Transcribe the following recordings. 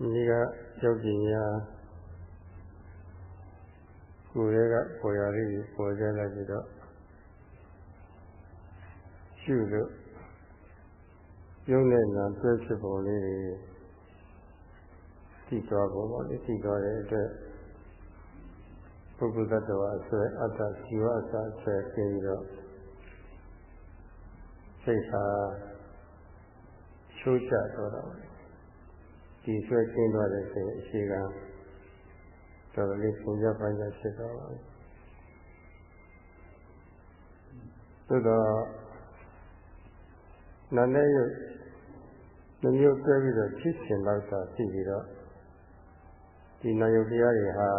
ဒီကယောက်ျင်များကိုယ်ရဲ့ကပေါ်ရလေးပေါ်ကြလိုက်ပြီးတော့ရှုလို့ရုပ်နဲ့နာတွဲဖြစ်ပုံလေးတွေတည်သွားပုံပေါ့လေတည်သွားတဲ့အတွက်ပုဂ္ဂိုလ်တ attva အဆွဲအတ္တဇီဝအစအဆွဲပြီးတော့စိတ်ဟာချိုးချတော့တာ ဒီဆွဲကျင်းသွားတဲ့စိတ်အရှိကတော်တော်လေးသင်ကြပိုင်းကြဖြစ်သွားပါဘူးသို့တော့နာနဲ့ရုပ်နှမျိုးတွဲပြီးတော့ဖြစ်ရှင်တော့တာဖြစ်ပြီးတော့ဒီနာယုတ်တရားတွေဟာ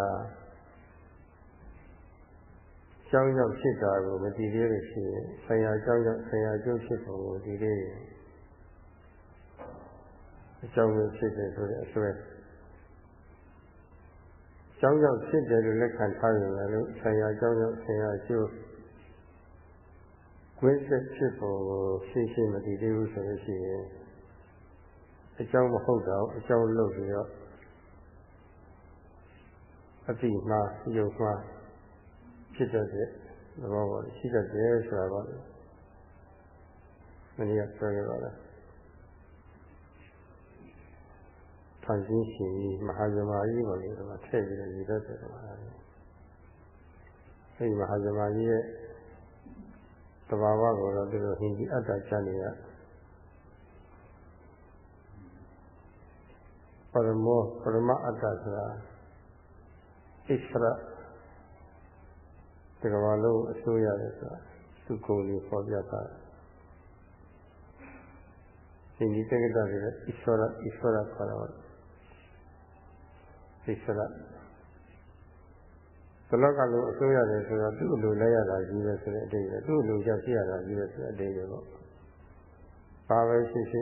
ကြောင်းကြောင့်ဖြစ်တာကိုမတည်သေးလို့ရှိရင်ဆရာကြောင်းကြောင့်ဆရာကျိုးဖြစ်ပုံကိုဒီလေး အကြောင်းကိုဖြစ်တယ်ဆိုတဲ့အစွဲကြောင်းကြောင့်ဖြစ်တယ်လို့လက်ခံထားရင်လည်းဆရာကြောင်းကြောင့်ဆရာကျိုးဝိသတ်ဖြစ်ပုံကိုရှင်းရှင်းမတည်သေးဘူးဆိုလို့ရှိရင်အကြောင်းမဟုတ်တော့အကြောင်းလုပ်ပြီးတော့အတိမှာယုံမှာဖြစ်တတ်တဲ့သဘောပေါ်ရှိတတ်တယ်ဆိုတာပါလေမင်းကပြောခဲ့ပါလားဖ န်ဆင်းရှင်ကြီးမဟာဇမာကြီးပေါ်လေတော့ထည့်ပြီးတော့ရည်တတ်တယ်ကွာအဲဒီမဟာဇမာကြီးရဲ့တဘာဝကိုတော့သူတို့ဟင်ကြီးအတ္တချနေရပရမောပရမအတ္တဆိုတာဣစ္ဆရဒီကမ္ဘာလုံးအစိုးရတယ်ဆိုတာသူကိုယ်လေးပေါ်ပြတာဒီနိတက္ကတတွေဣစ္ဆရဣစ္ဆရခေါ်တော့ ဣစ္ဆရဘလောကလုံးအစိုးရတယ်ဆိုတော့သူ့အလိုလဲရတာကြီးပဲဆိုတဲ့အတိတ်ပဲသူ့အလိုကြောင့်ရှိရတာကြီးပဲဆိုတဲ့အတိတ်ပဲပေါ့ဘာပဲရှိရှိ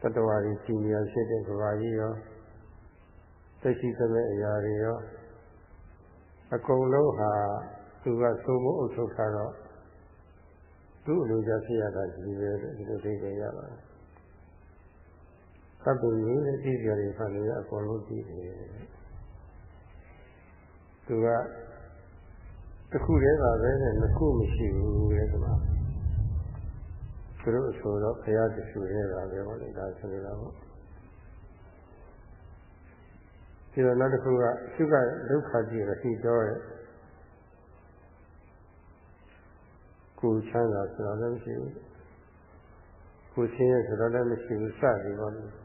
တတဝါကြီးကြည်ညာရှိတဲ့ကဘာကြီးရောသိရှိသမဲ့အရာတွေရောအကုန်လုံးဟာသူကသိုးဖို့အုပ်ချုပ်ထားတော့သူ့အလိုကြဖြစ်ရတာကြီးပဲဒီလိုသိကြရပါတယ် သဗ္ဗညေတဲ့ကြည့်ကြရဖန်နေအကုန်လုံးကြည့်တယ်သူကတစ်ခုတည်းပါပဲနဲ့နှစ်ခုမရှိဘူးတဲ့ကွာသူတို့ဆိုတော့ဘုရားတဆူရဲတာပဲဟောလေဒါဆိုလိုတာပေါ့ဒီတော့နောက်တစ်ခုကရှုကဒုက္ခကြည့်ရရှိတော့ရဲ့ကိုချမ်းသာဆိုတော့လည်းမရှိဘူးကိုဆင်းရဲဆိုတော့လည်းမရှိဘူးစသည်ပေါ့လေ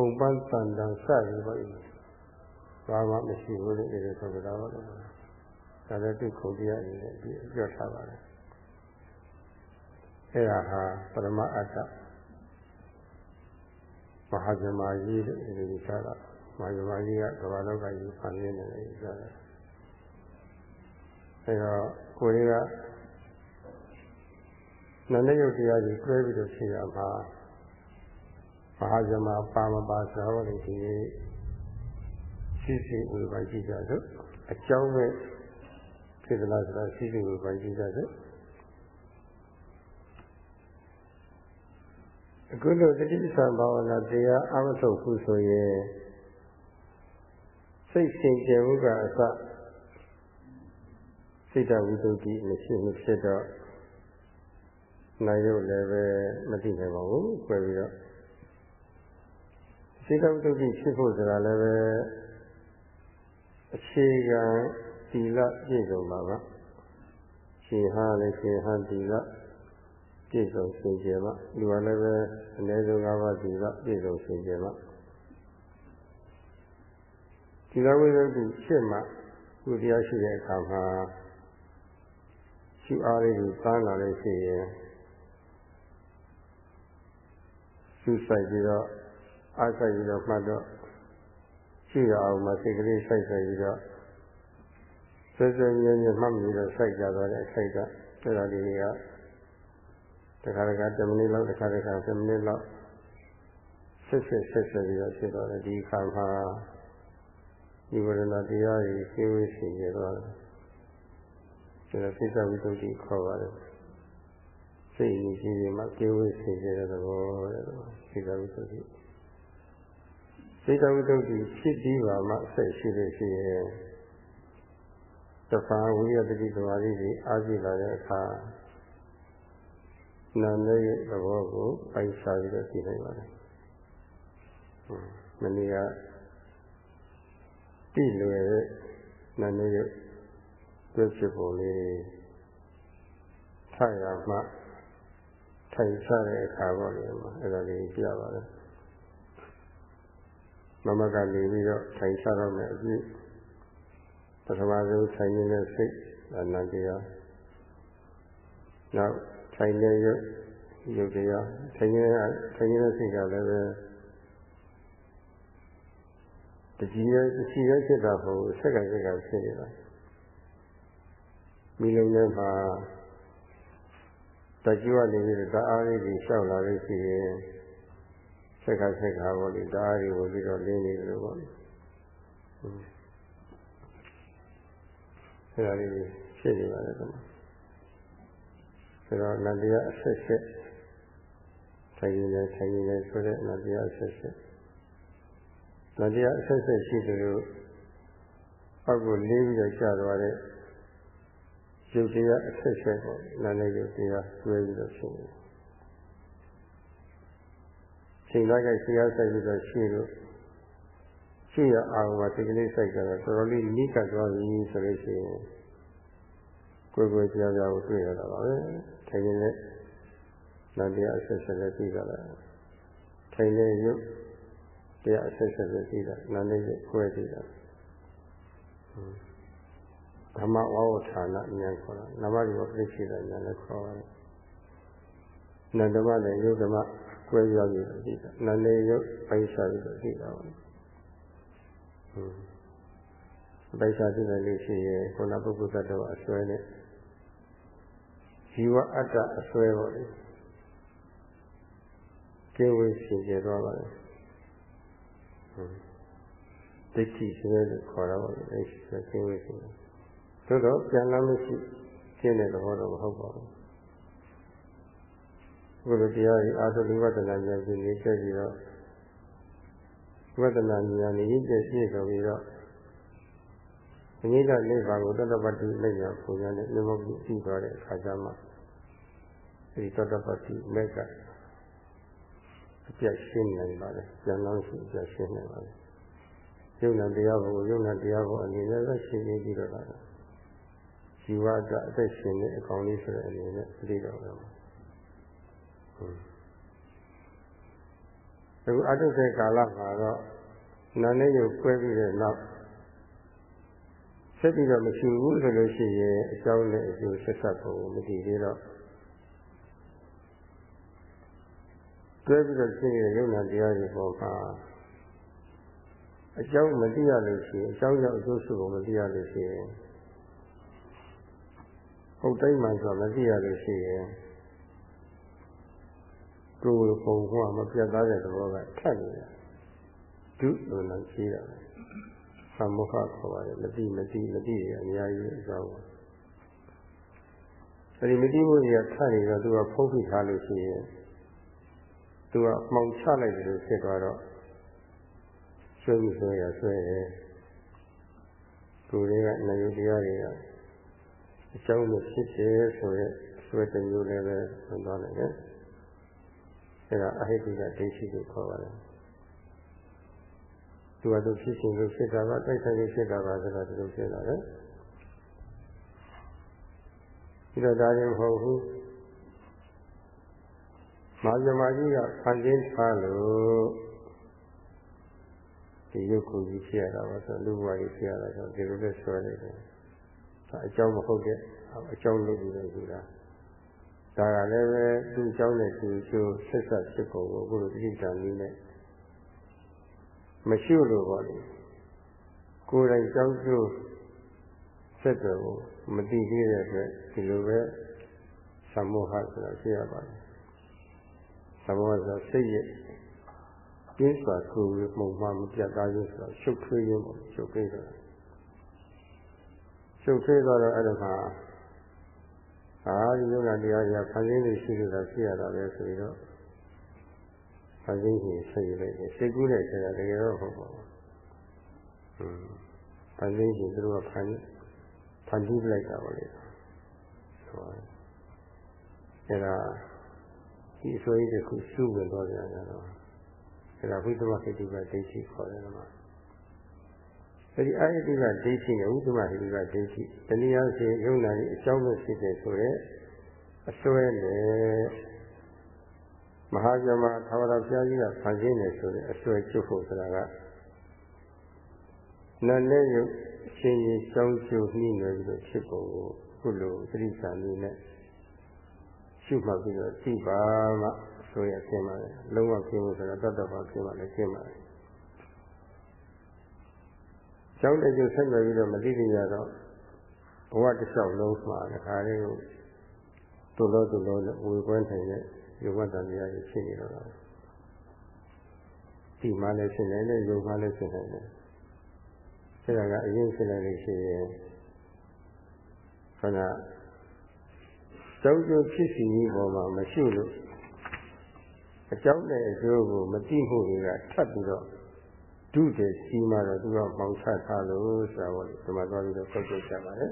ပုံပန်းတန်တန်စသည်ပေါ့လေဘာမှမရှိဘူးလေဒီလိုဆိုကြတာပေါ့လေဒါလည်းသူခုတရားအနေနဲ့ပြောထားပါတယ်အဲ့ဒါဟာပရမအတ္တမဟာဇမကြီးတဲ့ဒီလိုပြောတာမာယမကြီးကကမ္ဘာလောကကြီးဖန်ရင်းနေတယ်ပြောတယ်အဲတော့ကိုယ်တွေကနန္ဒယုတ်တရားကြီးတွဲပြီးတော့ရှိရမှာ မဟာဇမပါမပါဆိုတော့လေဒီရှိရှိဝေဘာကြည့်ကြစို့အကြောင်းမဲ့ဖြစ်သလားဆိုတော့ရှိရှိဝေဘာကြည့်ကြစို့အခုလိုတတိပ္ပံဘာဝနာတရားအမထုတ်ဘူးဆိုရင်စိတ်ရှင်ကြယ်မှုကအစစိတ်တဝိသုဒ္ဓိမရှိမဖြစ်တော့နိုင်ရုပ်လည်းပဲမသိနိုင်ပါဘူး။ပြောပြီးတော့ စိတ်တဝိသုဒ္ဓိဖြစ်ဖို့ဆိုတာလည်းပဲအခြေခံသီလပြည့်စုံပါပါ။ရှင်ဟာလည်းရှင်ဟန်သီလပြည့်စုံရှင်ကြယ်ပါလူကလည်းပဲအနည်းဆုံး၅ပါးသီလပြည့်စုံရှင်ကြယ်ပါဒီလိုဝိသုဒ္ဓိဖြစ်မှကိုတရားရှိတဲ့အခါမှာရှိအားလေးကိုသားလာလို့ရှိရင်ရှုဆိုင်ပြီးတော့ အားဆိုင်ပြီးတော့မှတ်တော့ရှိရအောင်မှစိတ်ကလေးစိုက်ဆိုင်ပြီးတော့ဆွေးဆွေးမြဲမြဲမှတ်ပြီးတော့စိုက်ကြတော့တဲ့အခိုက်ကအဲ့ဒါလေးတွေကတခါတခါ10မိနစ်လောက်တခါတခါ10မိနစ်လောက်ဆက်ဆက်ဆက်ဆက်ပြီးတော့ဖြစ်တော့တယ်ဒီခါမှာဒီဝရဏတရားကြီးရှင်းဝေးရှင်ရတော့တယ်ဒါစိတ်ဝိသုဒ္ဓိခေါ်ပါတယ်စိတ်ရည်ကြီးတွေမှာရှင်းဝေးရှင်ရတဲ့သဘောတဲ့စိတ်ဝိသုဒ္ဓိ စိတ်တဝိတ္တုဖြစ်ပြီးပါမှဆက်ရှိလို့ရှိရင်တဖန်ဝိရတတိသမာဓိတွေအားကြည့်လာတဲ့အခါနာနဲ့ရဲ့သဘောကိုပိုင်စားပြီးတော့သိနိုင်ပါတယ်။မနေ့ကတိလွယ်တဲ့နာနဲ့ရဲ့ပြည့်ဖြစ်ပုံလေးထရမှထိုင်ချတဲ့အခါပေါ့လေအဲ့ဒါလေးပြပါတယ်။ မမကနေပြီးတော့ထိုင်ချတော့မယ်အပြည့်ပထမဆုံးထိုင်နေတဲ့စိတ်အနန္တရားနောက်ထိုင်နေရုပ်ရုပ်တရားထိုင်နေတဲ့ထိုင်နေတဲ့စိတ်ကလည်းပဲတကြီးရဲ့တကြီးရဲ့ဖြစ်တာဟုတ်ဆက်ကဆက်ကဖြစ်နေတာမိလုံးထဲမှာတကြီးကနေပြီးတော့တအားလေးကြီးလျှောက်လာလို့ရှိရင် ဆက်ကဆက်ကပေါ့လေတအားလေးကိုပြီးတော့လင်းနေတယ်လို့ပေါ့အဲဒါလေးဖြစ်နေပါတယ်ကွာဆိုတော့နန္တရားအဆက်ဆက်ထိုင်နေထိုင်နေဆိုတဲ့နန္တရားအဆက်ဆက်နန္တရားအဆက်ဆက်ရှိတယ်လို့အောက်ကိုလေးပြီးတော့ကြာသွားတဲ့ရုပ်တရားအဆက်ဆက်ပေါ့နာနဲ့ရုပ်တရားတွဲပြီးတော့ဖြစ်နေတယ် ချိန်လိုက်ကရှိရဆိုင်ပြီးတော့ရှိလို့ရှိရအောင်ပါဒီကနေ့စိုက်ကြတော့တော်တော်လေးနိကတ်သွားပြီဆိုလို့ရှိရင်ကိုယ်ကိုယ်ကြားကြားကိုတွေ့ရတာပါပဲထိုင်နေတဲ့နာတရားအဆက်ဆက်လည်းပြီးကြတာထိုင်နေရုပ်တရားအဆက်ဆက်လည်းပြီးတာနာနေရုပ်ခွဲပြီးတာဓမ္မဝါဝဌာနဉာဏ်ခေါ်တာနမရိဝပြိရှိတဲ့ဉာဏ်လည်းခေါ်ပါတယ်နန္ဒမနဲ့ယုတ်ဓမ္မ ကွဲပြောင်းပြီးတော့ပြီးတာနာနေရုပ်ပိုင်စားပြီးတော့ပြီးတာပါပိုက်စားကြည့်လိုက်လို့ရှိရင်ခုနပုဂ္ဂိုလ်တ attva အစွဲနဲ့ဇီဝအတ္တအစွဲပေါ့လေကျင်းဝေးရှင်ကျသွားပါလေဒိဋ္ဌိဆိုတဲ့ခေါ်တာပါလေအဲ့ဒီကျင်းဝေးရှင်သို့တော့ပြန်လာမရှိကျင်းတဲ့သဘောတော့မဟုတ်ပါဘူး ဘုရားတရားကြီးအာသုဝိပဿနာဉာဏ်ဖြင့်နေချက်ပြီးတော့ဝိပဿနာဉာဏ်နဲ့ပြည့်ပြည့်စုံပြီးတော့အငိဋ္ဌနိဗ္ဗာန်ကိုတတပတ္တိလက်ရပုံညာနဲ့မြတ်မှုကြည့်သွားတဲ့အခါကျမှအဲဒီတတပတ္တိမက်ကအပြတ်ရှင်းနိုင်ပါလေ။ဉာဏ်လုံးရှိအပြတ်ရှင်းနိုင်ပါလေ။ယုံနာတရားကိုယုံနာတရားကိုအနေနဲ့ပဲရှင်းပြီးပြီးတော့လာတာ။ဇီဝတ္တအသက်ရှင်တဲ့အကောင်လေးဆိုတဲ့အနေနဲ့သိတော့တယ်။ အခုအတုစေကာလမှာတော့နာနဲ့ရုပ်ကွဲပြီးတဲ့နောက်ဆက်ပြီးတော့မရှိဘူးဆိုလို့ရှိရင်အကြောင်းနဲ့အကျိုးဆက်ဆက်ပုံမတည်သေးတော့တွဲပြီးတော့ရှိနေတဲ့ယုံနာတရားတွေပေါ်မှာအကြောင်းမသိရလို့ရှိရင်အကြောင်းကြောင့်အကျိုးစုကိုမသိရလို့ရှိရင်ဟုတ်တိုင်းမှဆိုမသိရလို့ရှိရင် ကိုယ်ပုံကမပြတ်သားတဲ့သဘောကထက်နေတာဒုလိုလည်းရှိတာပဲသမုခခေါ်ပါတယ်မတိမတိမတိတွေအများကြီးအကြောင်းပါအဲဒီမတိမှုတွေကထပ်နေတော့သူကဖုံးဖိထားလို့ရှိရင်သူကမှောင်ချလိုက်တယ်လို့ဖြစ်သွားတော့ဆွဲပြီးဆွဲရဆွဲတယ်ကိုယ်တွေကနယုတရားတွေကအကြောင်းနဲ့ဖြစ်တယ်ဆိုရဲဆွဲတဲ့မျိုးလည်းပဲဝင်သွားနိုင်တယ် အဲဒါအဟိတိကဒိဋ္ဌိကိုခေါ်ပါတယ်သူကသူဖြစ်ရှင်လို့ဖြစ်တာပါတိုက်ဆိုင်လို့ဖြစ်တာပါဆိုတာဒီလိုဖြစ်လာတယ်ပြီးတော့ဒါရင်မဟုတ်ဘူးမာဇမာကြီးကဖန်ဆင်းထားလို့ဒီရုပ်ကိုကြီးဖြစ်ရတာပါဆိုလူဘဝကြီးဖြစ်ရတာဆိုဒီလိုလဲဆွဲနေတယ်ဒါအကြောင်းမဟုတ်တဲ့အကြောင်းလုပ်ပြီးတော့ယူတာ ဒါကလည်းပဲသူ့အကြောင်းနဲ့သူ့ကျိုးဆက်ဆက်ဖြစ်ပုံကိုအခုလိုတိကျနည်းနဲ့မရှိလို့ပေါ့လေကိုယ်တိုင်ကြောင်းကျိုးဆက်တယ်ကိုမသိသေးတဲ့အတွက်ဒီလိုပဲသမုဟဆိုတာရှိရပါတယ်သမုဟဆိုစိတ်ရဲ့ကျင်းစွာကိုယ်ကိုပုံမှန်မပြတ်သားခြင်းဆိုတော့ရှုပ်ထွေးခြင်းပေါ့ရှုပ်ထွေးတယ်ရှုပ်ထွေးတော့အဲ့ဒါမှာ အာဒီယုံနာတရားကြီးဖန်ဆင်းနေရှိလို့သာရှိရတာပဲဆိုပြီးတော့ဖန်ဆင်းရှင်ဆက်ယူလိုက်တယ်စိတ်ကူးတဲ့ဆရာတကယ်တော့ဟုတ်ပါဘူးဟွန်းဖန်ဆင်းရှင်သူတို့ကဖန်ဖန်တီးလိုက်တာပါလေဆိုအဲဒါဒီအစိုးရတစ်ခုစုဝင်တော့ကြတယ်တော့အဲဒါဝိသမခိတိကဒိဋ္ဌိခေါ်တယ်မှာ အဲဒီအာယတိကဒိဋ္ဌိနဲ့ဝိသမခိတိကဒိဋ္ဌိတနည်းအားဖြင့်ယုံနာကြီးအကြောင်းပဲဖြစ်တယ်ဆိုရဲအစွဲနဲ့မဟာဇမသာဝရဘုရားကြီးကဖန်ဆင်းတယ်ဆိုတဲ့အစွဲကျုပ်ဖို့ဆိုတာကနာနဲ့ယုတ်ရှင်ကြီးစောင်းကျုပ်နှီးနေပြီးတော့ဖြစ်ပုံကိုခုလိုသတိစာလေးနဲ့ရှုမှတ်ပြီးတော့သိပါမှဆိုရခြင်းပါလေလုံးဝကျင်းဖို့ဆိုတာတတ်တတ်ပါကျင်းပါလေကျင်းပါလေ ကျောင်းတဲ့ကျဆက်မယ်ပြီးတော့မသိကြရတော့ဘဝတစ်လျှောက်လုံးမှာခါလေးကိုတူလို့တူလို့ဝေကွဲနိုင်တဲ့ယောဂတန်တရားကြီးဖြစ်နေတော့တာဒီမှလည်းဖြစ်နေတယ်ယောဂလည်းဖြစ်နေတယ်အဲဒါကအရင်ဖြစ်နေလို့ရှိရင်ခန္ဓာကျောင်းကျိုးဖြစ်စီကြီးပေါ်မှာမရှိလို့အကြောင်းနဲ့အကျိုးကိုမသိမှုတွေကထပ်ပြီးတော့ ဒုတဲ့စီးမှတော့သူကပေါင်းချထားလို့ဆိုတာပေါ့ဒီမှာသွားပြီးတော့ပုတ်ပုတ်ကြပါလေ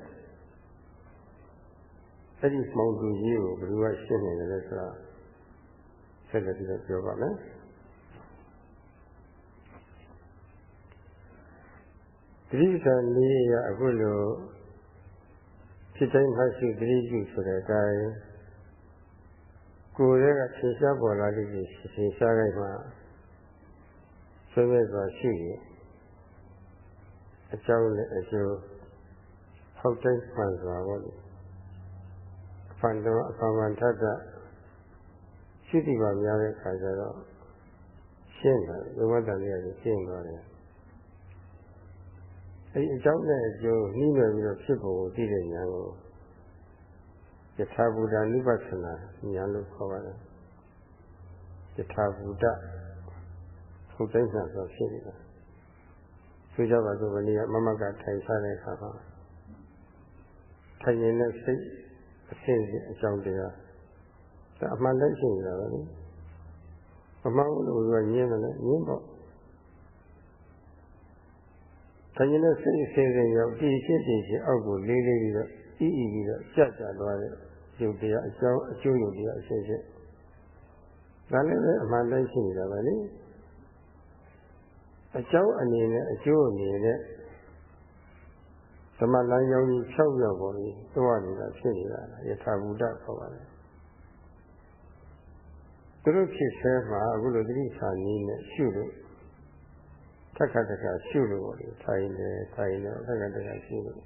အဲ့ဒီမောင်သူကြီးကိုဘယ်လိုကရှင်းနေတယ်လဲဆိုတာဆက်လက်ပြီးတော့ပြောပါမယ်တတိယလေးရအခုလိုဖြစ်တိုင်းမှရှိတတိယဆိုတဲ့အတိုင်းကိုယ်ရဲ့ကသင်ရှားပေါ်လာလို့သင်ရှားလိုက်မှ ဆွေးနွေးစွာရှိရင်အကြောင်းနဲ့အကျိုးဟုတ်တိုင်းမှန်စွာပေါ့လေဖန်တော်အပမန်ထတရှိတိပါများတဲ့ခါကျတော့ရှင်းတယ်ဘဝတန်လေးကရှင်းသွားတယ်အဲဒီအကြောင်းနဲ့အကျိုးနှီးနယ်ပြီးတော့ဖြစ်ပုံကိုသိတဲ့ဉာဏ်ကိုယထာဘူတနုပသနာဉာဏ်လို့ခေါ်ပါတယ်ယထာဘူတ ထုတ်တိုင်းဆန်ဆိုဖြစ်နေတာဆိုကြပါစို့ဗနည်းမမကထိုင်စားတဲ့အခါမှာထိုင်ရင်နဲ့စိတ်အစဉ်အကြောင်းတရားဒါအမှန်တည်းရှိနေတာပဲလေအမှန်လို့ကညင်းတယ်လေညင်းတော့ထိုင်ရင်နဲ့စိတ်အစဉ်စဉ်ရောက်ဒီရှိရှိရှိအောက်ကိုလေးလေးပြီးတော့ဤဤပြီးတော့ကြကြသွားတဲ့ယုတ်တရားအကြောင်းအကျိုးယုတ်တရားအရှင်းရှင်းဒါလည်းပဲအမှန်တည်းရှိနေတာပဲလေ အကြောင်းအနေနဲ့အကျိုးအနေနဲ့သမလမ်းကြောင်းကြီး၆ရောက်ပေါ်ပြီးတွားနေတာဖြစ်နေတာယထာဘူတခေါ်ပါတယ်သူတို့ဖြစ်ဆဲမှာအခုလိုသတိစာနည်းနဲ့ရှုလို့ထက်ခါတခါရှုလို့ပေါ့လေထိုင်နေထိုင်နေထက်ခါတခါရှုလို့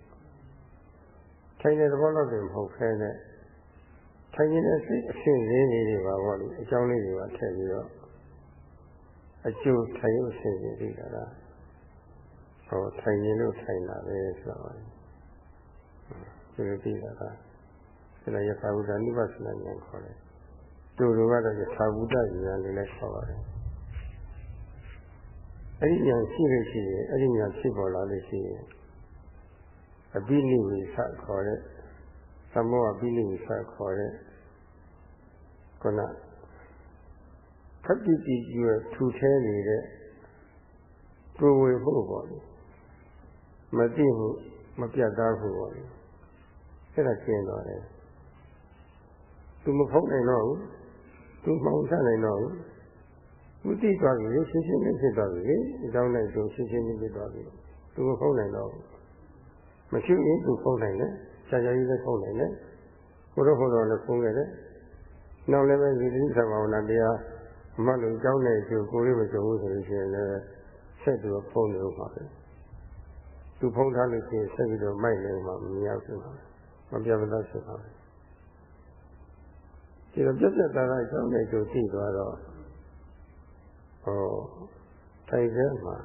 ထိုင်တဲ့သဘောတော့မဟုတ်ခဲနဲ့ထိုင်နေတဲ့စိတ်အဆင့်လေးတွေပါပေါ့လေအကြောင်းလေးတွေကထည့်ပြီးတော့ အကျိုးထိုင်ရုပ်ဆင်ခြင်ပြီးတာလားဟောထိုင်ရင်လို့ထိုင်တာပဲဆိုတော့ဒီလိုပြီးတာကဒါလည်းယထာဘုဒ္ဓနိဗ္ဗာန်ဉာဏ်ခေါ်တယ်တူတူကတော့ယထာဘုဒ္ဓဉာဏ်လေးလည်းခေါ်ပါတယ်အဲ့ဒီဉာဏ်ရှိလို့ရှိရင်အဲ့ဒီဉာဏ်ဖြစ်ပေါ်လာလို့ရှိရင်အပိလိဝိသခေါ်တဲ့သမောအပိလိဝိသခေါ်တဲ့ခုန ခပ်တိတိကျွဲထူထဲနေတဲ့ကိုယ်ဝေဖို့ပေါ့လေမသိဘူးမပြတ်သားဘူးပေါ့လေအဲ့ဒါကျင်းသွားတယ်သူမဖုံးနိုင်တော့ဘူးသူမှောင်ချနိုင်တော့ဘူးသူသိသွားပြီရှင်းရှင်းလင်းဖြစ်သွားပြီအကြောင်းနဲ့သူရှင်းရှင်းလင်းဖြစ်သွားပြီသူမဖုံးနိုင်တော့ဘူးမရှိရင်သူဖုံးနိုင်တယ်ကြာကြာကြီးလည်းဖုံးနိုင်တယ်ဘုရားဟောတော်လည်းဖုံးခဲ့တယ်နောက်လည်းပဲဒီတိသဘာဝနာတရားအ မှန်လို့ကြောင်းနေကျကိုလေးမကြုံဘူးဆိုလို့ရှိရင်လည်းဆက်ပြီးတော့ဖုံးနေဦးပါပဲသူဖုံးထားလို့ရှိရင်ဆက်ပြီးတော့မိုက်နေမှမမြင်ဘူးမပြတ်မသားဖြစ်ပါဘူးဒီတော့ပြတ်ပြတ်သားသားကြောင်းနေကျသိသွားတော့ဟောထိုင်ထဲမှာ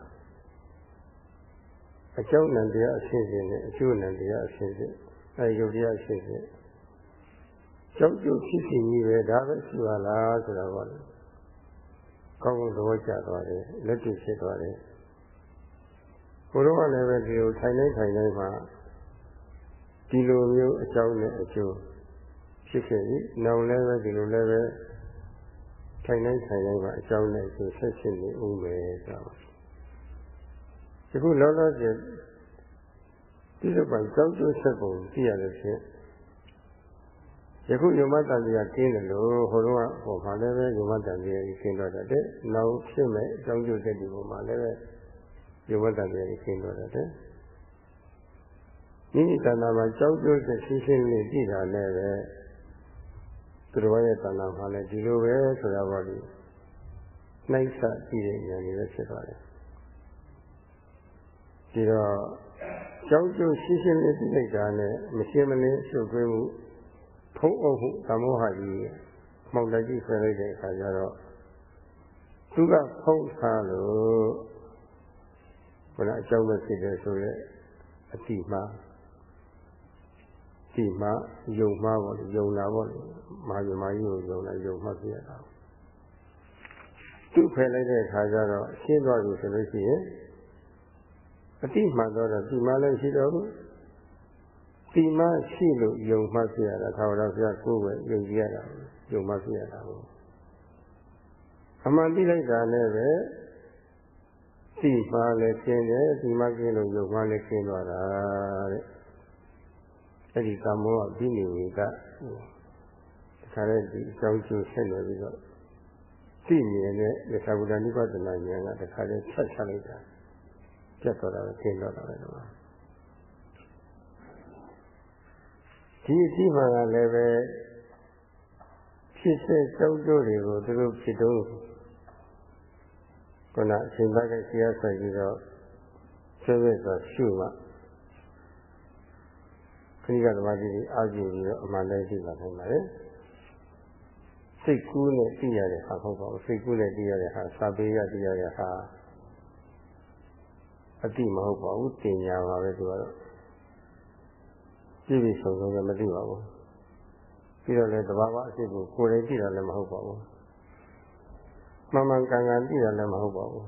အကြောင်းနဲ့တရားအရှင်းရှင်းနဲ့အကျိုးနဲ့တရားအရှင်းရှင်းအဲယုတ်တရားအရှင်းရှင်းကြောက်ကြဖြစ်စီကြီးပဲဒါပဲရှိပါလားဆိုတော့ပေါ့ ကောင်းကောင်းသဘောကျသွားတယ်လက်တွေ့ဖြစ်သွားတယ်ဘုရားကလည်းပဲဒီလိုထိုင်နေထိုင်နေမှာဒီလိုမျိုးအကြောင်းနဲ့အကျိုးဖြစ်ခဲ့ပြီနောက်လည်းပဲဒီလိုလည်းပဲထိုင်တိုင်းထိုင်တိုင်းမှာအကြောင်းနဲ့ဆိုဆက်ရှင်နေဦးမယ်ဆိုတော့ဒီခုလောလောဆယ်ဒီလိုပိုင်ကြောက်ကြွဆက်ပုံသိရလို့ဖြင့် ယခုယုံမတန်တရားကျင်းတယ်လို့ဟိုတော့ဟိုမှာလည်းပဲယုံမတန်တရားကြီးကျင်းတော့တဲ့နောက်ဖြစ်မဲ့အကြောင်းကျတဲ့ဒီပုံမှာလည်းပဲယုံမတန်တရားကြီးကျင်းတော့တဲ့မိမိတဏ္ဍာမှာကြောက်ကြွတဲ့ရှင်းရှင်းလေးသိတာလည်းပဲသူတော်ရဲ့တဏ္ဍာမှာလည်းဒီလိုပဲဆိုတာပေါ့လေနှိုက်ဆကြည့်တဲ့ဉာဏ်တွေပဲဖြစ်သွားတယ်ဒီတော့ကြောက်ကြွရှင်းရှင်းလေးသိလိုက်တာနဲ့မရှင်းမလင်းရှုပ်ထွေးမှု ဖုံးအုပ်မှုသမောဟကြီးမှောင်တကြီးဆွဲလိုက်တဲ့အခါကျတော့သူကဖုံးထားလို့ဘုရားအကြောင်းပဲဖြစ်တယ်ဆိုရဲအတိမှာဒီမှာယုံမှားပေါ့လေယုံလာပေါ့လေမာယမာကြီးကိုယုံလာယုံမှပြရတာသူ့ဖယ်လိုက်တဲ့အခါကျတော့ရှင်းသွားပြီဆိုလို့ရှိရင်အတိမှန်တော့ဒီမှာလည်းရှိတော့ဘူး ဒီမှရှိလို့ယုံမှပြရတာသာဝရဘုရားကိုယ်ပဲယုံကြည်ရတာယုံမှပြရတာဟုတ်အမှန်သိလိုက်တာနဲ့ပဲဒီမှလည်းရှင်းတယ်ဒီမှကျင်းလို့ယုံမှလည်းရှင်းသွားတာတဲ့အဲ့ဒီကမ္မောကပြီးနေဝေကတခါတဲ့ဒီအကြောင်းကျိုးဆက်နေပြီးတော့သိမြင်တဲ့သစ္စာဗုဒ္ဓနိဗ္ဗာန်ဉာဏ်ကတခါတဲ့ဆက်ချလိုက်တာပြတ်သွားတာပဲရှင်းတော့တာပဲတော့ ဒီအကြည့်မှကလည်းပဲဖြစ်စေကြောက်ကြတွေကိုသူတို့ဖြစ်တော့ခုနအချိန်ပိုင်းကဆရာဆက်ပြီးတော့ဆွေးနွေးဆိုရှုမှခရိကသမားကြီးတွေအားကြည့်ပြီးတော့အမှန်တည်းသိလာနိုင်ပါတယ်စိတ်ကူးနဲ့သိရတဲ့ဟာဟုတ်ပါဘူးစိတ်ကူးနဲ့သိရတဲ့ဟာစာပေရသိရတဲ့ဟာအတိမဟုတ်ပါဘူးတင်ညာပါပဲသူကတော့ ကြည့်ပြီးဆုံးဆုံးလည်းမသိပါဘူးပြီးတော့လည်းတဘာဝအဖြစ်ကိုကိုယ်တိုင်ကြည့်တာလည်းမဟုတ်ပါဘူးမှန်မှန်ကန်ကန်ကြည့်တာလည်းမဟုတ်ပါဘူး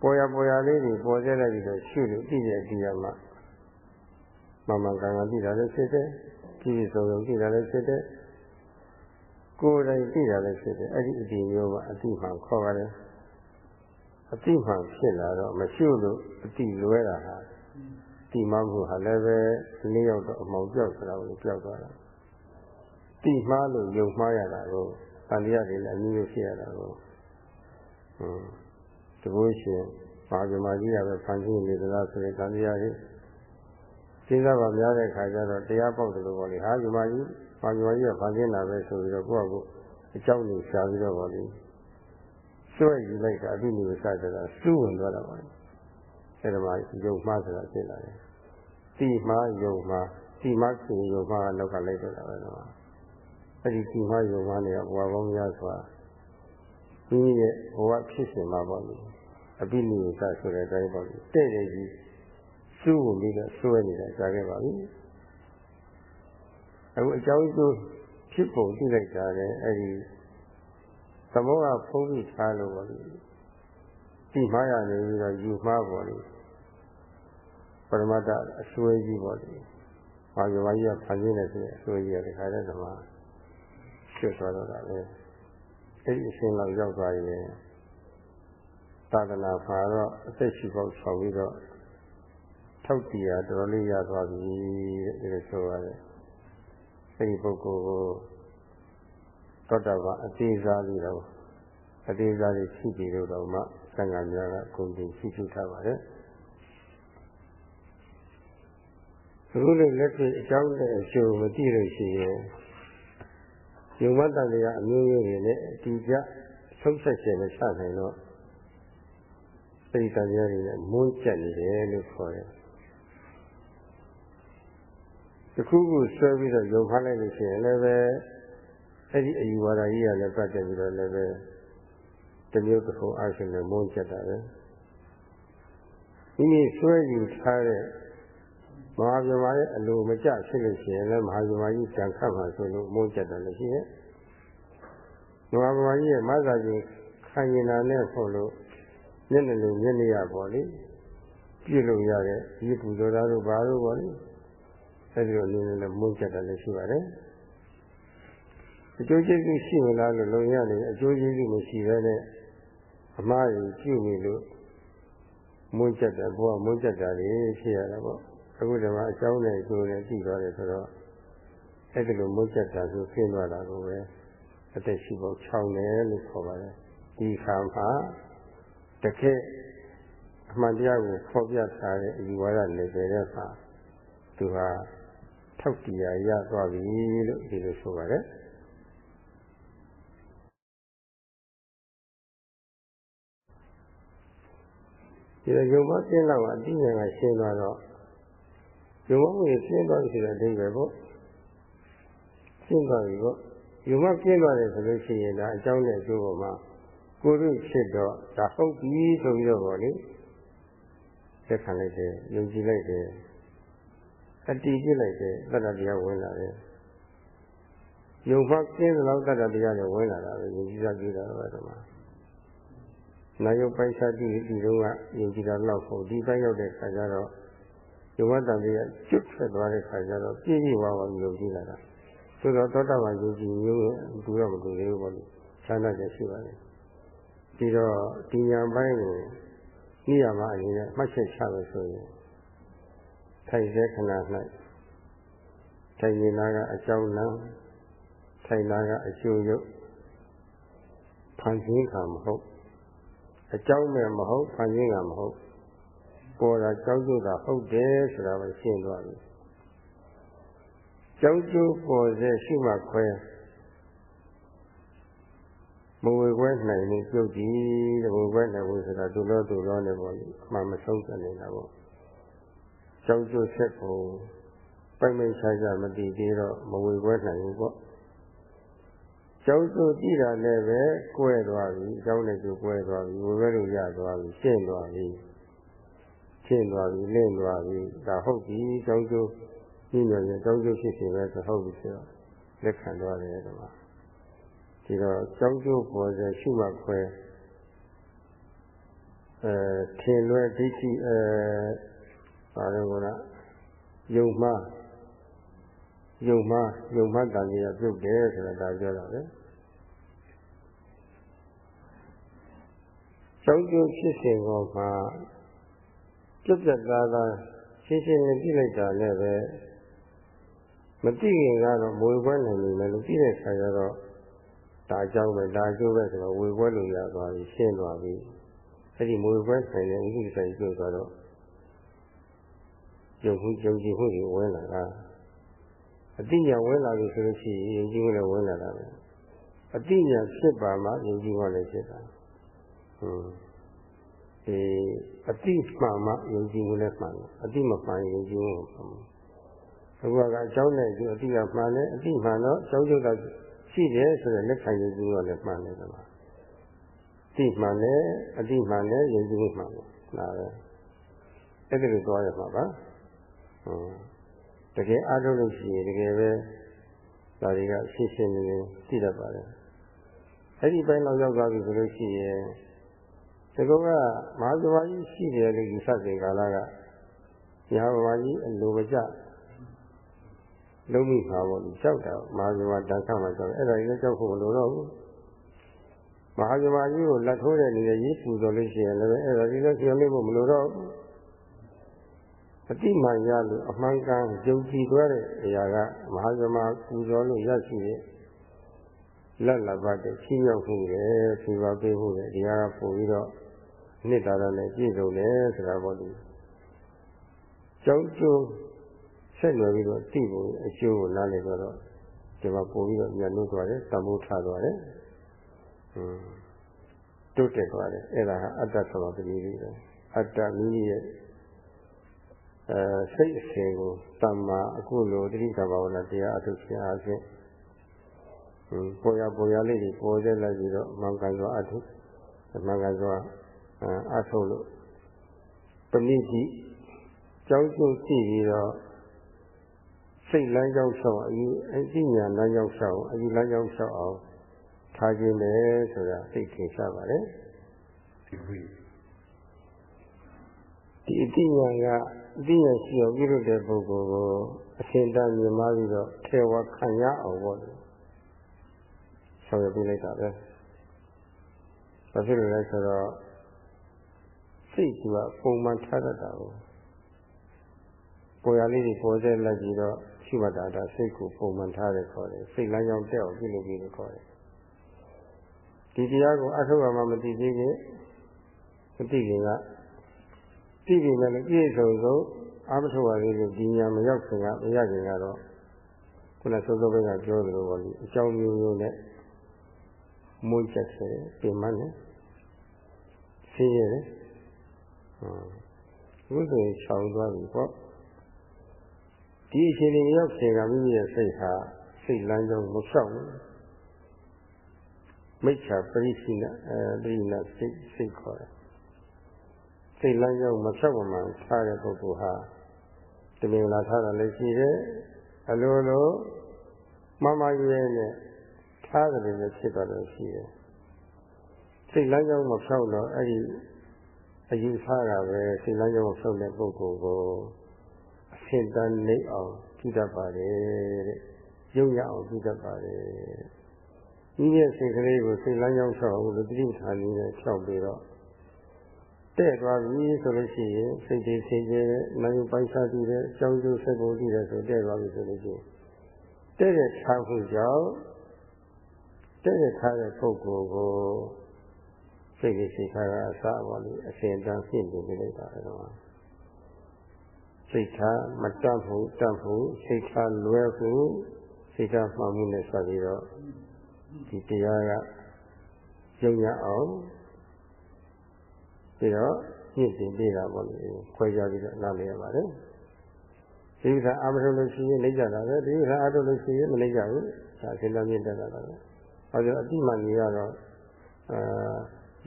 ပေါ်ရပေါ်ရလေးတွေပေါ်ကျလိုက်ပြီးတော့ရှုလို့သိတဲ့ဒီရမှာမှန်မှန်ကန်ကန်ကြည့်တာလည်းဖြစ်တယ်ကြည့်ပြီးဆုံးဆုံးကြည့်တာလည်းဖြစ်တယ်ကိုယ်တိုင်ကြည့်တာလည်းဖြစ်တယ်အဲ့ဒီအဒီမျိုးကအတိမှန်ခေါ်ပါတယ်အတိမှန်ဖြစ်လာတော့မရှုလို့အတိလွဲတာဟာ တိမှန်ဖို့ဟာလည်းပဲလေးရောက်တော့အမောင်ပြောက်ဆိုတာကိုပြောက်သွားတာတိမှားလို့ယုံမှားရတာကိုတန်တရားတွေလည်းအမျိုးမျိုးဖြစ်ရတာကိုဟွန်းတဘိုးရှင်ဘာဇမာကြီးကပဲဖန်ဆင်းနေသလားဆိုတဲ့တန်တရားတွေစဉ်းစားပါများတဲ့ခါကျတော့တရားပေါက်တယ်လို့ပေါ့လေဟာဇမာကြီးဘာဇမာကြီးကဖန်ဆင်းတာပဲဆိုပြီးတော့ကိုယ့်အကိုအကြောင်းကိုရှားပြီးတော့ပေါ့လေစွဲယူလိုက်တာအတိနိဝဆဆိုတာစူးဝင်သွားတာပါအဲ့ဒါမှယုံမှားဆိုတာဖြစ်လာတယ် တိမှားယုံမှားတိမှားဆိုယုံမှားနောက်ကလိုက်တော့တာပဲတော့အဲ့ဒီတိမှားယုံမှားနေကဘဝပေါင်းများစွာဒီရဲ့ဘဝဖြစ်စဉ်မှာပေါ့လေအပိနိဝဆဆိုတဲ့အတိုင်းပေါ့လေတဲ့တဲ့ကြီးစူးဝင်ပြီးတော့စွဲနေတာကြားခဲ့ပါပြီအခုအကြောင်းကျိုးဖြစ်ပုံသိလိုက်တာလည်းအဲ့ဒီသဘောကဖုံးပြီးထားလို့ပေါ့လေဒီမှားရနေပြီးတော့ယူမှားပေါ့လေ ပရမတ္တအစွဲကြီးပေါ့လေ။ဘာကြောင့်ကြီးကဖန်ဆင်းနေတဲ့အစွဲကြီးကဒီခါတဲ့ကမှာဖြစ်သွားတော့တာလေ။အဲ့ဒီအရှင်လောက်ရောက်သွားရင်သာသနာဖာတော့အသက်ရှိပေါက်ဆောင်ပြီးတော့ထောက်တရားတော်တော်လေးရသွားပြီတဲ့ဒီလိုဆိုရတယ်။အဲ့ဒီပုဂ္ဂိုလ်ကိုသောတာပန်အသေးစားပြီးတော့အသေးစားလေးရှိပြီလို့တော့မှသံဃာများကဂုဏ်တင်ရှိရှိထားပါတယ်။ အခုလည်းလက်တွေ့အကြောင်းနဲ့အကျိုးမသိလို့ရှိရင်ယုံမတ္တတရားအမျိုးမျိုးတွေနဲ့အတီးကျဆုံးဖြတ်ခြင်းနဲ့စနိုင်တော့စိတ်တရားတွေနဲ့မွန်းကျက်နေတယ်လို့ခေါ်တယ်။တခုခုဆွဲပြီးတော့ယုံဖားလိုက်လို့ရှိရင်လည်းပဲအဲ့ဒီအယူဝါဒကြီးကလည်းပတ်သက်ပြီးတော့လည်းပဲတမျိုးတစ်ခုအရှင်နဲ့မွန်းကျက်တာပဲ။ဒီနေ့ဆွဲယူထားတဲ့ မဟာဗြဟ္မာရဲ့အလိုမကျဖြစ်လို့ရှိရင်လည်းမဟာဗြဟ္မာကြီးကြံခတ်မှာဆိုလို့မုန်းကြတယ်လို့ရှိရဲ့မဟာဗြဟ္မာကြီးရဲ့မဆာကြီးခံရင်နာနဲ့ဖို့လို့မျက်နှာလိုမျက်နှာရပေါ့လေပြည့်လို့ရတဲ့ဒီပူဇော်တာတို့ဘာလို့ပေါ့လေအဲဒီလိုအနေနဲ့လည်းမုန်းကြတယ်လို့ရှိပါတယ်အကျိုးကျေးဇူးရှိမလားလို့လုံရနေအကျိုးကျေးဇူးမရှိဘဲနဲ့အမှားကြီးပြုနေလို့မွန်းချက်တယ်ဘုရားမွန်းချက်တာလေဖြစ်ရတာပေါ့ အခုဒီမှာအကြောင်းနဲ့အကျိုးနဲ့ကြည့်သွားတယ်ဆိုတော့အဲ့ဒီလိုမွန်းချက်တာဆိုခင်းသွားတာကိုပဲအသက်ရှိဖို့ခြောင်တယ်လို့ခေါ်ပါတယ်ဒီခါမှာတကယ်အမှန်တရားကိုဖော်ပြထားတဲ့အယူဝါဒနယ်ပယ်တဲ့မှာသူဟာထောက်တရားရသွားပြီလို့ဒီလိုဆိုပါတယ်ဒီလိုယုံမပြင်းတော့အတိညာကရှင်းသွားတော့ ယုံမမှုရှင်းသွားပြီဆိုတဲ့အဓိပ္ပာယ်ပေါ့ရှင်းသွားပြီပေါ့ယုံမပြင်းသွားတယ်ဆိုလို့ရှိရင်ဒါအကြောင်းနဲ့အကျိုးပေါ်မှာကိုယ်တို့ဖြစ်တော့ဒါဟုတ်ပြီဆိုပြီးတော့ဗောလေသက်ခံလိုက်တယ်ယုံကြည်လိုက်တယ်အတည်ပြုလိုက်တယ်တတ္တတရားဝင်လာတယ်ယုံမှကျင်းသလောက်တတ္တတရားတွေဝင်လာတာပဲယုံကြည်တာကြည့်တာပဲဒီမှာနာယုတ်ပိုက်စားကြည့်ဒီတော့ကယုံကြည်တာတော့ပေါ့ဒီပိုင်းရောက်တဲ့ခါကျတော့ ယုံမတန်တရားကျွတ်ထွက်သွားတဲ့ခါကျတော့ပြည့်ပြည့်ဝဝယုံကြည်လာတာဆိုတော့သောတာပန်ယုံကြည်မျိုးတူတော့မတူသေးဘူးပေါ့လေဆန္ဒချက်ရှိပါတယ်ဒီတော့ဒီညာပိုင်းကိုနိယာမအနေနဲ့မှတ်ချက်ချလို့ဆိုရင်ထိုင်တဲ့ခဏ၌ထိုင်နေတာကအကြောင်းနာထိုင်တာကအကျိုးရုပ်ဖန်ဆင်းကမဟုတ်အကြောင်းမဲ့မဟုတ်ဖန်ဆင်းကမဟုတ် ပေါ်တာကြောင်းကျိုးတာဟုတ်တယ်ဆိုတာပဲရှင်းသွားပြီကြောင်းကျိုးပေါ်စေရှိမှခွဲမဝေခွဲနိုင်နေပြုတ်ကြည့်တဲ့ဝေခွဲနိုင်ဖို့ဆိုတာဒုလောဒုလောနဲ့ပေါ့လေအမှန်မဆုံးစနေတာပေါ့ကြောင်းကျိုးဆက်ကိုပိုက်မိတ်ခြားခြားမတည်သေးတော့မဝေခွဲနိုင်ဘူးပေါ့ကျောင်းစုကြည့်တာနဲ့ပဲကွဲသွားပြီကျောင်းနဲ့ကျကွဲသွားပြီဝေခွဲလို့ရသွားပြီရှင်းသွားပြီ ရှင်းသွားပြီလင်းသွားပြီဒါဟုတ်ပြီကျောင်းကျိုးညှိညွတ်ရင်ကျောင်းကျိုးဖြစ်စီပဲဆိုဟုတ်ပြီဆိုတော့လက်ခံသွားတယ်ဒီမှာဒီတော့ကျောင်းကျိုးပေါ်စေရှိမှခွဲအဲထင်လွဲဒိဋ္ဌိအဲပါတော့ကယုံမှားယုံမှားယုံမှားတန်ကြီးရပြုတ်တယ်ဆိုတာဒါပြောတာပဲကျောင်းကျိုးဖြစ်စဉ်ကောမှာ ပြတ်ပြတ်သားသားရှင်းရှင်းလင်းပြလိုက်တာလည်းပဲမသိခင်ကတော့မွေပွဲနိုင်နေတယ်လို့ပြီးတဲ့ခါကျတော့ဒါအကြောင်းပဲဒါအကျိုးပဲဆိုတော့ဝေပွဲလို့ရသွားပြီရှင်းသွားပြီအဲ့ဒီမွေပွဲဆိုင်တဲ့ဥပ္ပဆိုင်ကျိုးသွားတော့ယုံမှုယုံကြည်မှုတွေဝင်လာတာအတိညာဝင်လာပြီဆိုလို့ရှိရင်ယုံကြည်မှုလည်းဝင်လာတာပဲအတိညာဖြစ်ပါမှယုံကြည်မှုလည်းဖြစ်တာဟွန်း ဒီအတိမှန်မှယုံကြည်မှုလည်းမှန်တယ်အတိမမှန်ယုံကြည်မှုမမှန်ဘူးအခုကအကြောင်းနဲ့ဒီအတိကမှန်တယ်အတိမှန်တော့ကျောင်းကျုပ်တာရှိတယ်ဆိုတော့လက်ခံယုံကြည်မှုလည်းမှန်တယ်ကွာတိမှန်တယ်အတိမှန်တယ်ယုံကြည်မှုမှန်တယ်ဒါပဲအဲ့ဒီလိုသွားရမှာပါဟွန်းတကယ်အားထုတ်လို့ရှိရင်တကယ်ပဲဒါတွေကရှင်းရှင်းလင်းလင်းသိတတ်ပါတယ်အဲ့ဒီပိုင်းလောက်ရောက်သွားပြီဆိုလို့ရှိရင် ဒီကောကမဟာသဘာကြီးရှိတယ်လို့ယူဆတဲ့ကာလကညာဘဝကြီးအလိုမကျလုံးမိပါပေါ့လေကြောက်တာမဟာသဘာတန်ခါမှကြောက်အဲ့ဒါကြီးလည်းကြောက်ဖို့မလိုတော့ဘူးမဟာသဘာကြီးကိုလက်ထိုးတဲ့နေရာကြီးပူဇော်လို့ရှိရင်လည်းအဲ့ဒါကြီးလည်းကျော်လို့မလိုတော့ဘူးအတိမှန်ရလို့အမှန်ကန်ယုံကြည်သွားတဲ့အရာကမဟာသမာပူဇော်လို့ရရှိတဲ့လက်လဘတဲ့ချင်းရောက်မှုရဲ့ဖြေပါပေးမှုရဲ့တရားကပို့ပြီးတော့ နှစ်တာတော့လည်းပြည့်စုံတယ်ဆိုတာပေါ့ဒီကျောင်းကျိုးဆက်လွယ်ပြီးတော့တိဖို့အကျိုးကိုနားလည်တော့ဒီမှာပို့ပြီးတော့ညှို့သွားတယ်တမိုးထားသွားတယ်ဟွန်းတိုးတက်သွားတယ်အဲ့ဒါဟာအတ္တသမာပတိတွေအတ္တမိမိရဲ့အဲစိတ်အစဉ်ကိုတမ္မာအခုလိုတိဋ္ဌဘာဝနာတရားအထုခြင်းအားဖြင့်ပေါ်ရပေါ်ရလေးတွေပေါ်စေလိုက်ပြီးတော့မှန်ကန်စွာအထုမှန်ကန်စွာ အထုလို့ပဏိတိကြောင်းကျိုးကြည့်ပြီးတော့စိတ်လမ်းကြောင်းလျှောက်အယူအသိဉာဏ်လမ်းကြောင်းလျှောက်အယူလမ်းကြောင်းလျှောက်အောင်ထားခြင်းပဲဆိုတာသိထင်ရှားပါတယ်ဒီအသိဉာဏ်ကအသိဉာဏ်ရှိအောင်ပြုလုပ်တဲ့ပုဂ္ဂိုလ်ကိုအရှင်တန်မြင်မှပြီးတော့ထေဝခံရအောင်ပေါ့လေဆောင်ရွက်ပေးလိုက်တာပဲဘာဖြစ်လို့လဲဆိုတော့ စိတ်ကပုံမှန်ထားတတ်တာကိုကိုယ်ရလေးတွေပေါ်စေလိုက်ပြီးတော့ရှိမှတ်တာဒါစိတ်ကိုပုံမှန်ထားတယ်ခေါ်တယ်စိတ်လမ်းကြောင်းတက်အောင်ပြုလုပ်ပြီးလို့ခေါ်တယ်ဒီတရားကိုအထုရမှမသိသေးခင်မသိခင်ကသိပြီမဲ့လည်းပြည့်စုံစုံအာမထုရလေးကိုဒီညာမရောက်ခင်ကမရခင်ကတော့ခုနစောစောဘက်ကပြောသလိုပေါ့လေအကြောင်းမျိုးမျိုးနဲ့မွေးချက်ဆဲပြင်မနဲ့ဆင်းရဲတယ် ဟုတ်ဘုရားရှောင်သွားပြီပေါ့ဒီအခြေအနေရောက်ခင်ကမိမိရဲ့စိတ်ဟာစိတ်လမ်းကြောင်းမဖြောက်ဘူးမိစ္ဆာပရိစိနအဲပရိနာစိတ်စိတ်ခေါ်တယ်စိတ်လမ်းကြောင်းမဖြောက်မှထားတဲ့ပုဂ္ဂိုလ်ဟာတမင်လာထားတာလည်းရှိတယ်အလိုလိုမမရွေးနဲ့ထားတယ်လည်းဖြစ်သွားလို့ရှိတယ်စိတ်လမ်းကြောင်းမဖြောက်တော့အဲ့ဒီ အယူဆတာပဲစိတ်လမ်းကြောင်းမဖြောက်တဲ့ပုဂ္ဂိုလ်ကိုအဆင့်တန်းနေအောင်ပြုတတ်ပါတယ်တဲ့ရုပ်ရအောင်ပြုတတ်ပါတယ်ဒီရဲ့စိတ်ကလေးကိုစိတ်လမ်းကြောင်းဖြောက်အောင်လို့တိတိထာနည်းနဲ့ဖြောက်ပြီးတော့တဲ့သွားပြီဆိုလို့ရှိရင်စိတ်တွေဆင်ခြင်တဲ့နာယုပိုက်စားတည်တဲ့အကြောင်းကျိုးဆက်ပုံတည်တဲ့ဆိုတဲ့သွားပြီဆိုလို့ရှိရင်တဲ့တဲ့ထားမှုကြောင့်တဲ့တဲ့ထားတဲ့ပုဂ္ဂိုလ်ကို စိတ်ကြီးစိတ်ထားကအစပါလို့အစဉ်တန်းရှင်းပြလိုက်တာတော့စိတ်ထားမတတ်ဘူးတတ်ဘူးစိတ်ထားလွဲဘူးစိတ်ထားမှမှုနဲ့ဆက်ပြီးတော့ဒီတရားကကျုံရအောင်ပြီးတော့ညှင့်တင်ပေးတာပေါ့လေခွဲခြားပြီးတော့နားလည်ရပါတယ်ဒီဥစ္စာအာမထုလို့ရှိရင်လက်ကြတာပဲဒီဥစ္စာအာထုလို့ရှိရင်မလက်ကြဘူးဒါအစဉ်တမ်းမြင့်တက်တာပဲဟောကြောအတိမကြီးကတော့အာ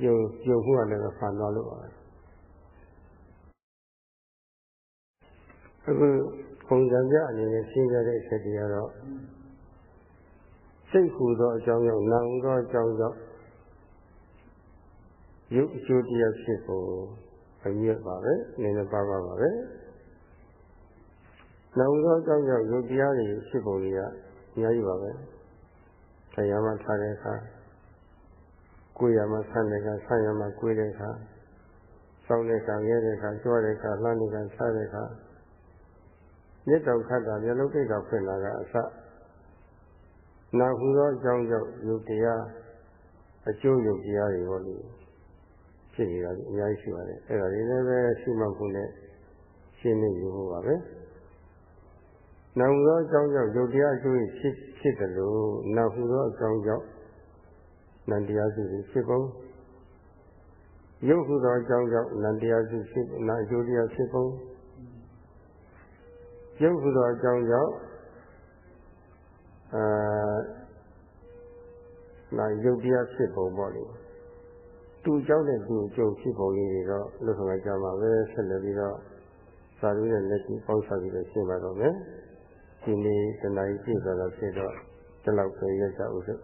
ယုံယုံမှုကလည်းဖန်သွားလို့ပါပဲအခုပုံစံပြအနေနဲ့ရှင်းပြတဲ့အချက်တွေကတော့စိတ်ဟူသောအကြောင်းကြောင့်နာဟူသောအကြောင်းကြောင့်ရုပ်အကျိုးတရားဖြစ်ဖို့အမြတ်ပါပဲနည်းနည်းပါပါပါပဲနာဟူသောအကြောင်းကြောင့်ရုပ်တရားတွေဖြစ်ဖို့တွေကအများကြီးပါပဲတရားမှထားတဲ့အခါ ကိုယ်ရမှဆန်းတဲ့အခါဆန်းရမှကိုယ်တဲ့အခါစောင်းတဲ့အခါရဲတဲ့အခါကြွတဲ့အခါလှမ်းတဲ့အခါဆားတဲ့အခါမြစ်တော်ခတ်တာမျက်လုံးကိတ်တော်ဖွင့်လာကအစနာဟုသောအကြောင်းကြောင့်ယုတ်တရားအကျိုးယုတ်တရားတွေဟောလို့ဖြစ်နေတာအများကြီးရှိပါတယ်အဲ့ဒါတွေလည်းပဲရှိမှဖို့နဲ့ရှင်းနေယူဖို့ပါပဲနာဟုသောအကြောင်းကြောင့်ယုတ်တရားအကျိုးဖြစ်ဖြစ်တယ်လို့နာဟုသောအကြောင်းကြောင့် နန္တရားစုဖြစ်ပုံယုတ်ဟုသောအကြောင်းကြောင့်နန္တရားစုဖြစ်နာအကျိုးတရားဖြစ်ပုံရုပ်ဟူသောအကြောင်းကြောင့်အာနာရုပ်တရားဖြစ်ပုံပေါ့လေသူ့ကြောင့်နဲ့သူ့အကျိုးဖြစ်ပုံလေးတွေတော့လွတ်ဆောင်ကြမှာပဲဆက်လက်ပြီးတော့စာရင်းနဲ့လက်ရှိပေါင်းစားပြီးတော့ရှင်းပါတော့မယ်ဒီနေ့တဏှာကြီးပြည့်သွားတော့ဖြစ်တော့ဒီလောက်ပဲရကြဥစ္စာ